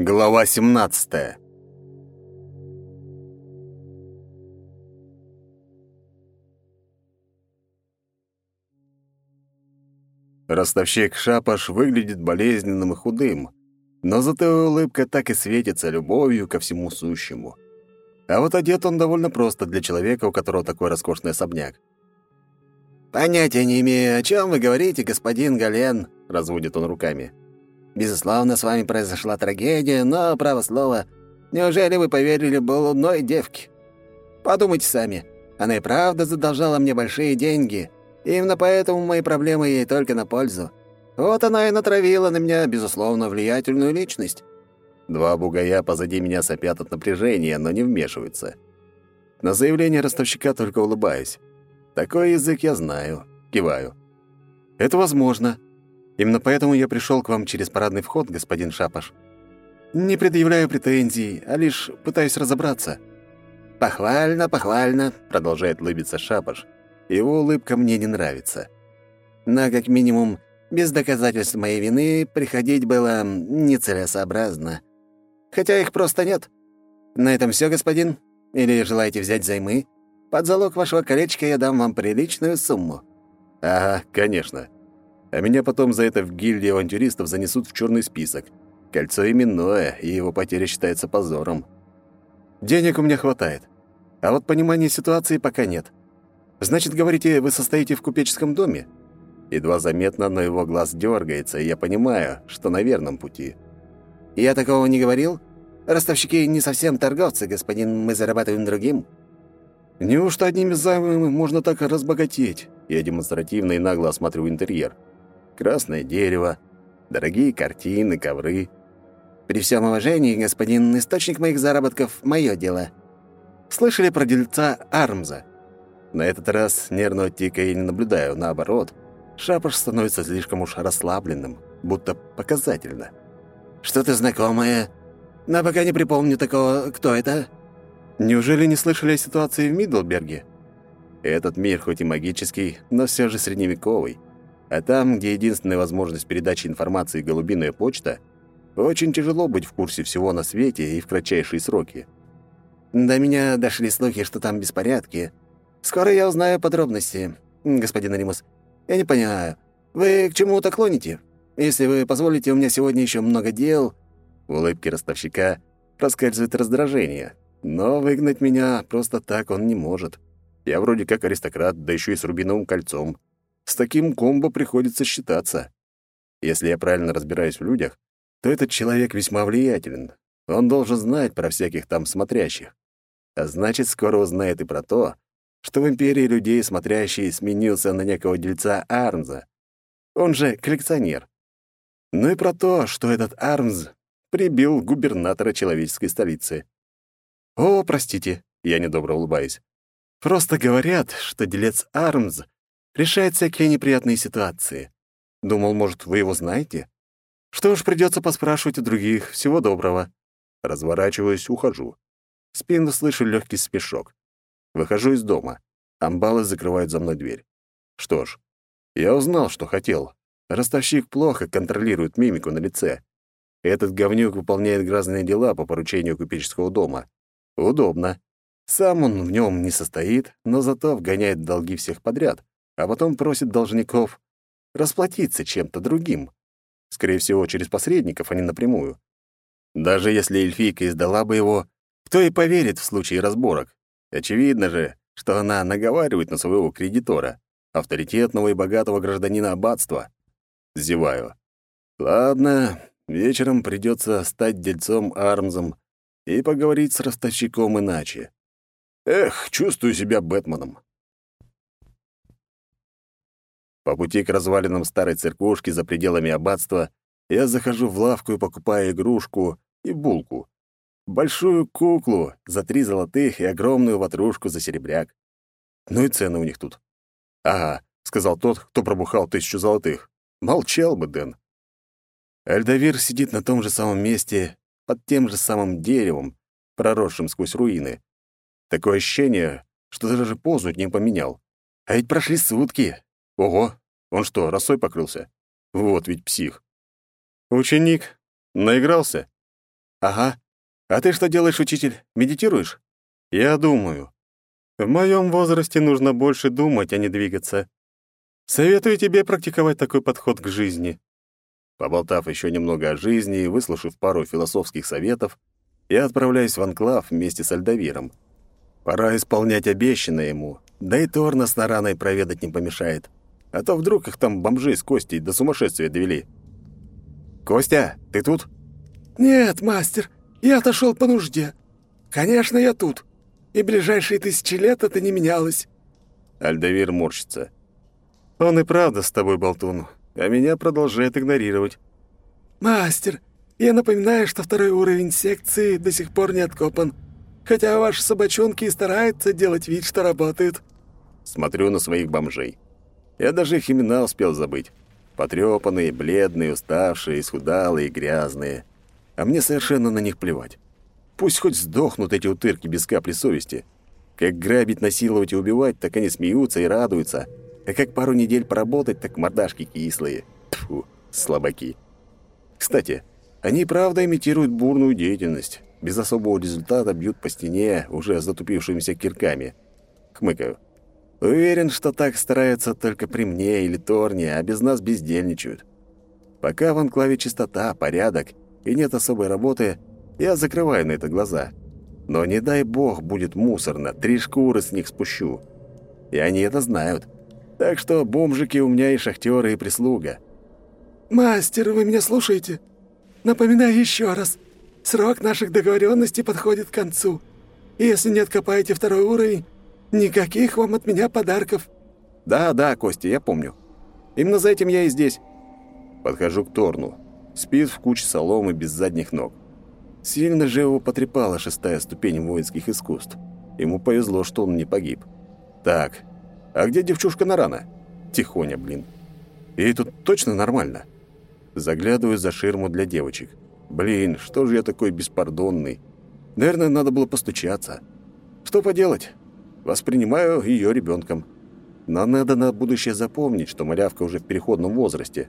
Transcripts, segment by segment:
Глава 17. Ростовщик Шапаш выглядит болезненным и худым, но зато улыбка так и светится любовью ко всему сущему. А вот одет он довольно просто для человека, у которого такой роскошный особняк. «Понятия не имею, о чем вы говорите, господин Гален», — разводит он руками. «Безусловно, с вами произошла трагедия, но, право слово, неужели вы поверили балудной девке? Подумайте сами, она и правда задолжала мне большие деньги, Именно поэтому мои проблемы ей только на пользу. Вот она и натравила на меня, безусловно, влиятельную личность. Два бугая позади меня сопят от напряжения, но не вмешиваются. На заявление ростовщика только улыбаюсь. Такой язык я знаю. Киваю. Это возможно. Именно поэтому я пришел к вам через парадный вход, господин Шапаш. Не предъявляю претензий, а лишь пытаюсь разобраться. «Похвально, похвально», — продолжает улыбиться Шапаш. Его улыбка мне не нравится. Но, как минимум, без доказательств моей вины приходить было нецелесообразно. Хотя их просто нет. На этом все, господин? Или желаете взять займы? Под залог вашего колечка я дам вам приличную сумму». «Ага, конечно. А меня потом за это в гильдии авантюристов занесут в черный список. Кольцо именное, и его потеря считается позором. Денег у меня хватает. А вот понимания ситуации пока нет. Значит, говорите, вы состоите в купеческом доме? Едва заметно, но его глаз дергается, и я понимаю, что на верном пути. Я такого не говорил? Ростовщики не совсем торговцы, господин, мы зарабатываем другим. Неужто одними займами можно так разбогатеть? Я демонстративно и нагло осматриваю интерьер. Красное дерево, дорогие картины, ковры. При всем уважении, господин, источник моих заработков — мое дело. Слышали про дельца Армза? На этот раз нервного тика я не наблюдаю, наоборот. Шапош становится слишком уж расслабленным, будто показательно. «Что-то знакомое, но пока не припомню такого. Кто это?» «Неужели не слышали о ситуации в Мидлберге?» Этот мир хоть и магический, но все же средневековый. А там, где единственная возможность передачи информации — голубиная почта, очень тяжело быть в курсе всего на свете и в кратчайшие сроки. До меня дошли слухи, что там беспорядки, Скоро я узнаю подробности, господин Аримус. Я не понимаю, вы к чему-то клоните? Если вы позволите, у меня сегодня еще много дел». В улыбке ростовщика проскальзывает раздражение. Но выгнать меня просто так он не может. Я вроде как аристократ, да еще и с рубиновым кольцом. С таким комбо приходится считаться. Если я правильно разбираюсь в людях, то этот человек весьма влиятелен. Он должен знать про всяких там смотрящих. А значит, скоро узнает и про то, что в империи людей смотрящий сменился на некого дельца Армза. Он же коллекционер. Ну и про то, что этот Армз прибил губернатора человеческой столицы. «О, простите», — я недобро улыбаюсь. «Просто говорят, что делец Армз решает всякие неприятные ситуации. Думал, может, вы его знаете? Что ж, придется поспрашивать у других. Всего доброго». Разворачиваюсь, ухожу. Спину слышу легкий спешок. Выхожу из дома. Амбалы закрывают за мной дверь. Что ж, я узнал, что хотел. Ростовщик плохо контролирует мимику на лице. Этот говнюк выполняет грязные дела по поручению купеческого дома. Удобно. Сам он в нем не состоит, но зато вгоняет долги всех подряд, а потом просит должников расплатиться чем-то другим. Скорее всего, через посредников, а не напрямую. Даже если эльфийка издала бы его, кто и поверит в случае разборок? Очевидно же, что она наговаривает на своего кредитора, авторитетного и богатого гражданина аббатства. Зеваю. Ладно, вечером придется стать дельцом Армзом и поговорить с ростовщиком иначе. Эх, чувствую себя Бэтменом. По пути к развалинам старой церквушки за пределами аббатства я захожу в лавку и покупаю игрушку и булку большую куклу за три золотых и огромную ватрушку за серебряк. Ну и цены у них тут. «Ага», — сказал тот, кто пробухал тысячу золотых. Молчал бы, Дэн. Эльдовир сидит на том же самом месте, под тем же самым деревом, проросшим сквозь руины. Такое ощущение, что даже позу не поменял. А ведь прошли сутки. Ого, он что, росой покрылся? Вот ведь псих. Ученик. Наигрался? Ага. А ты что делаешь, учитель? Медитируешь? Я думаю. В моем возрасте нужно больше думать, а не двигаться. Советую тебе практиковать такой подход к жизни. Поболтав еще немного о жизни и выслушав пару философских советов, я отправляюсь в анклав вместе с Альдавиром. Пора исполнять обещанное ему, да и Торна с Нараной проведать не помешает. А то вдруг их там бомжи с Костей до сумасшествия довели. «Костя, ты тут?» «Нет, мастер, я отошел по нужде. Конечно, я тут и ближайшие тысячи лет это не менялось». Альдавир морщится. «Он и правда с тобой, болтун, а меня продолжает игнорировать». «Мастер, я напоминаю, что второй уровень секции до сих пор не откопан, хотя ваши собачонки и стараются делать вид, что работают». Смотрю на своих бомжей. Я даже их имена успел забыть. Потрёпанные, бледные, уставшие, исхудалые, грязные. А мне совершенно на них плевать. Пусть хоть сдохнут эти утырки без капли совести. Как грабить, насиловать и убивать, так они смеются и радуются. А как пару недель поработать, так мордашки кислые. Тьфу, слабаки. Кстати, они правда имитируют бурную деятельность. Без особого результата бьют по стене уже затупившимися кирками. Хмыкаю. Уверен, что так стараются только при мне или Торне, а без нас бездельничают. Пока в анклаве чистота, порядок и нет особой работы, я закрываю на это глаза. Но не дай бог будет мусорно, три шкуры с них спущу. И они это знают. Так что бомжики у меня и шахтеры, и прислуга. «Мастер, вы меня слушаете? Напоминаю еще раз. Срок наших договоренностей подходит к концу. Если не откопаете второй уровень, никаких вам от меня подарков». «Да, да, Костя, я помню. Именно за этим я и здесь». Подхожу к Торну. Спит в куче соломы без задних ног. Сильно же его потрепала шестая ступень воинских искусств. Ему повезло, что он не погиб. Так, а где девчушка Нарана? Тихоня, блин. Ей тут точно нормально? Заглядываю за ширму для девочек. Блин, что же я такой беспардонный? Наверное, надо было постучаться. Что поделать? Воспринимаю ее ребенком. Но надо на будущее запомнить, что малявка уже в переходном возрасте.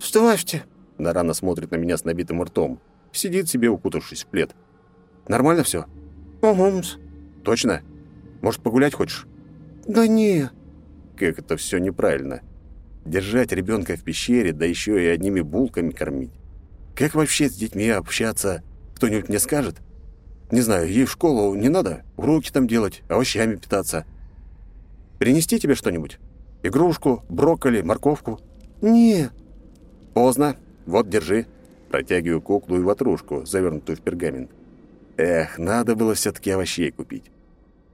«Вставьте!» Нарана смотрит на меня с набитым ртом. Сидит себе, укутавшись в плед. Нормально все? «Угумс». Точно? Может, погулять хочешь? «Да не». Как это все неправильно. Держать ребенка в пещере, да еще и одними булками кормить. Как вообще с детьми общаться? Кто-нибудь мне скажет? Не знаю, ей в школу не надо уроки там делать, овощами питаться. Принести тебе что-нибудь? Игрушку, брокколи, морковку? «Не». Поздно. Вот, держи. Протягиваю куклу и ватрушку, завернутую в пергамент. Эх, надо было все-таки овощей купить.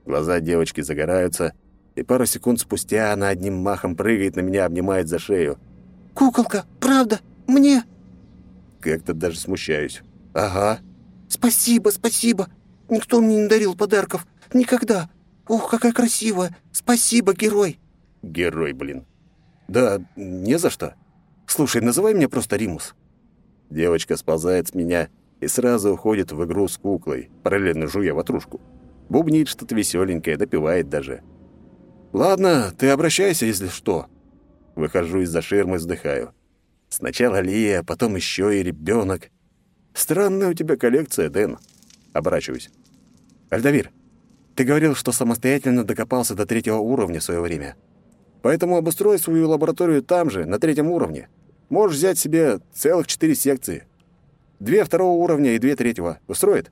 Глаза девочки загораются, и пару секунд спустя она одним махом прыгает на меня, обнимает за шею. «Куколка, правда? Мне?» Как-то даже смущаюсь. «Ага». «Спасибо, спасибо. Никто мне не дарил подарков. Никогда. Ух, какая красивая. Спасибо, герой». Герой, блин. Да, не за что. Слушай, называй меня просто Римус. Девочка сползает с меня и сразу уходит в игру с куклой, параллельно жуя ватрушку. Бубнит что-то веселенькое, допивает даже. «Ладно, ты обращайся, если что». Выхожу из-за ширмы, вздыхаю. Сначала Лия, потом еще и ребенок. Странная у тебя коллекция, Дэн. Оборачиваюсь. Альдавир, ты говорил, что самостоятельно докопался до третьего уровня в свое время. Поэтому обустрой свою лабораторию там же, на третьем уровне. Можешь взять себе целых четыре секции. Две второго уровня и две третьего. Устроит?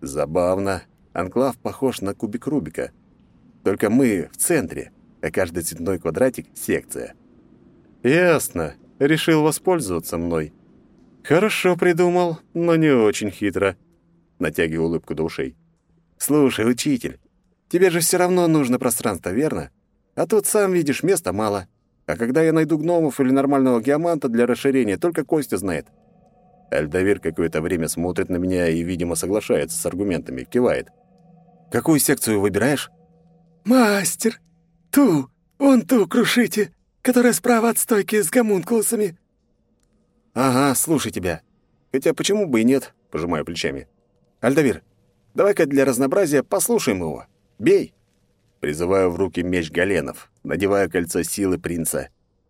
Забавно. Анклав похож на кубик Рубика. Только мы в центре, а каждый цветной квадратик — секция. Ясно. Решил воспользоваться мной. Хорошо придумал, но не очень хитро. Натягиваю улыбку до ушей. Слушай, учитель, тебе же все равно нужно пространство, верно? А тут, сам видишь, места мало. А когда я найду гномов или нормального геоманта для расширения, только Костя знает. Альдавир какое-то время смотрит на меня и, видимо, соглашается с аргументами, кивает. «Какую секцию выбираешь?» «Мастер! Ту! Вон ту крушите, которая справа от стойки с гомункулусами!» «Ага, слушай тебя. Хотя почему бы и нет?» — пожимаю плечами. «Альдавир, давай-ка для разнообразия послушаем его. Бей!» Призываю в руки меч Галенов, надеваю кольцо силы принца.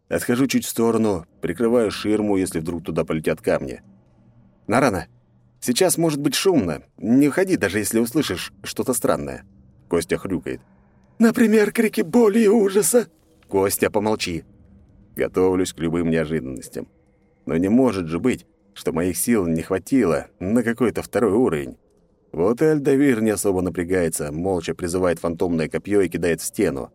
Отхожу чуть в сторону, прикрываю ширму, если вдруг туда полетят камни. «Нарана, Сейчас может быть шумно. Не уходи, даже если услышишь что-то странное. Костя хрюкает. Например, крики боли и ужаса. Костя, помолчи. Готовлюсь к любым неожиданностям. Но не может же быть, что моих сил не хватило на какой-то второй уровень. Вот и Альдавир не особо напрягается, молча призывает фантомное копье и кидает в стену.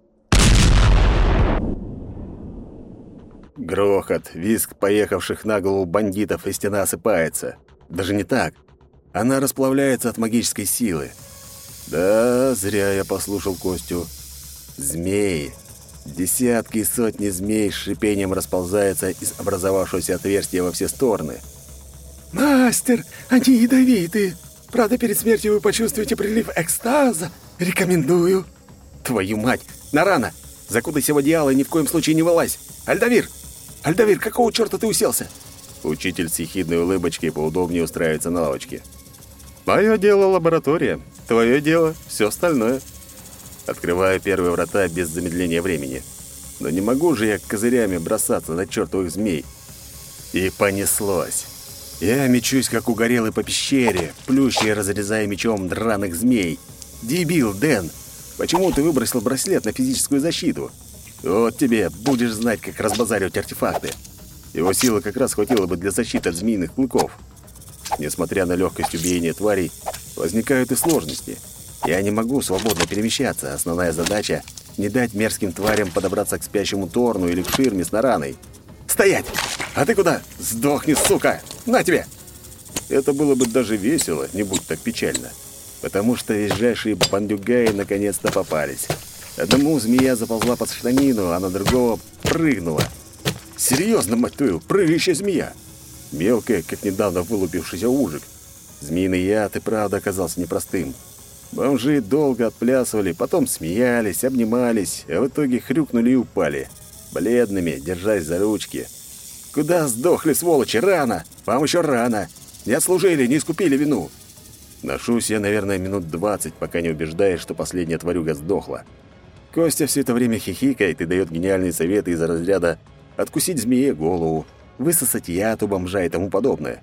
Грохот, визг поехавших на голову бандитов, и стена осыпается. Даже не так. Она расплавляется от магической силы. Да, зря я послушал Костю. Змеи. Десятки и сотни змей с шипением расползаются из образовавшегося отверстия во все стороны. «Мастер, они ядовитые. Правда, перед смертью вы почувствуете прилив экстаза. Рекомендую». «Твою мать! Нарана! Закутайся в одеяло и ни в коем случае не вылазь! Альдавир! Альдавир, какого черта ты уселся?» Учитель с ехидной улыбочкой поудобнее устраивается на лавочке. «Мое дело — лаборатория. Твое дело — все остальное». Открываю первые врата без замедления времени. Но не могу же я козырями бросаться на чертовых змей. И понеслось. Я мечусь, как угорелый по пещере, плюща и разрезая мечом драных змей. «Дебил, Дэн! Почему ты выбросил браслет на физическую защиту? Вот тебе, будешь знать, как разбазаривать артефакты. Его силы как раз хватило бы для защиты от змеиных клыков. Несмотря на легкость убиения тварей, возникают и сложности. Я не могу свободно перемещаться. Основная задача — не дать мерзким тварям подобраться к спящему Торну или к ширме с нараной. «Стоять! А ты куда? Сдохни, сука! На тебе!» Это было бы даже весело, не будь так печально. Потому что визжайшие бандюгаи наконец-то попались. Одному змея заползла под штанину, а на другого прыгнула. Серьезно, мать твою, прыгающая змея! Мелкая, как недавно вылупившийся ужик. Змеиный яд и правда оказался непростым. Бомжи долго отплясывали, потом смеялись, обнимались, а в итоге хрюкнули и упали. Бледными, держась за ручки. «Куда сдохли, сволочи? Рано! Вам еще рано! Не отслужили, не искупили вину!» Ношусь я, наверное, минут двадцать, пока не убеждаюсь, что последняя тварюга сдохла. Костя все это время хихикает и дает гениальные советы из разряда «откусить змее голову», «высосать яд у бомжа» и тому подобное.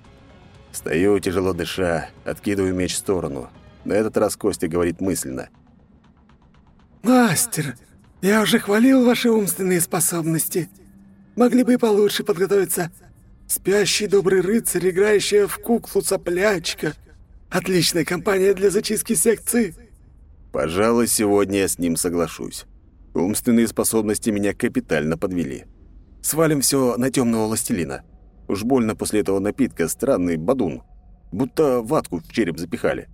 Стою, тяжело дыша, откидываю меч в сторону. На этот раз Костя говорит мысленно. «Мастер, я уже хвалил ваши умственные способности. Могли бы и получше подготовиться. Спящий добрый рыцарь, играющая в куклу цаплячка. Отличная компания для зачистки секции». Пожалуй, сегодня я с ним соглашусь. Умственные способности меня капитально подвели. Свалим все на темного властелина. Уж больно после этого напитка странный бадун. Будто ватку в череп запихали.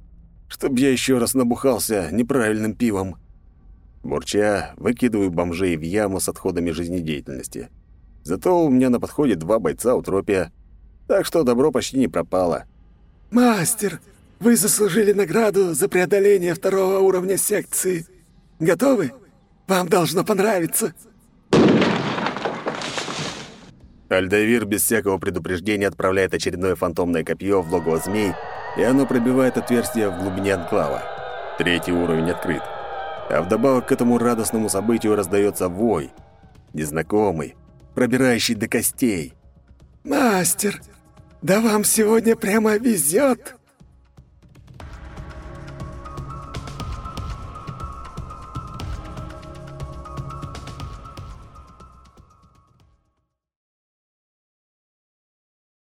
Чтоб я еще раз набухался неправильным пивом. Бурча, выкидываю бомжей в яму с отходами жизнедеятельности. Зато у меня на подходе два бойца утропия. Так что добро почти не пропало. «Мастер, вы заслужили награду за преодоление второго уровня секции. Готовы? Вам должно понравиться!» Альдавир без всякого предупреждения отправляет очередное фантомное копье в логово змей, и оно пробивает отверстие в глубине анклава. Третий уровень открыт. А вдобавок к этому радостному событию раздается вой. Незнакомый, пробирающий до костей. «Мастер, да вам сегодня прямо везет!»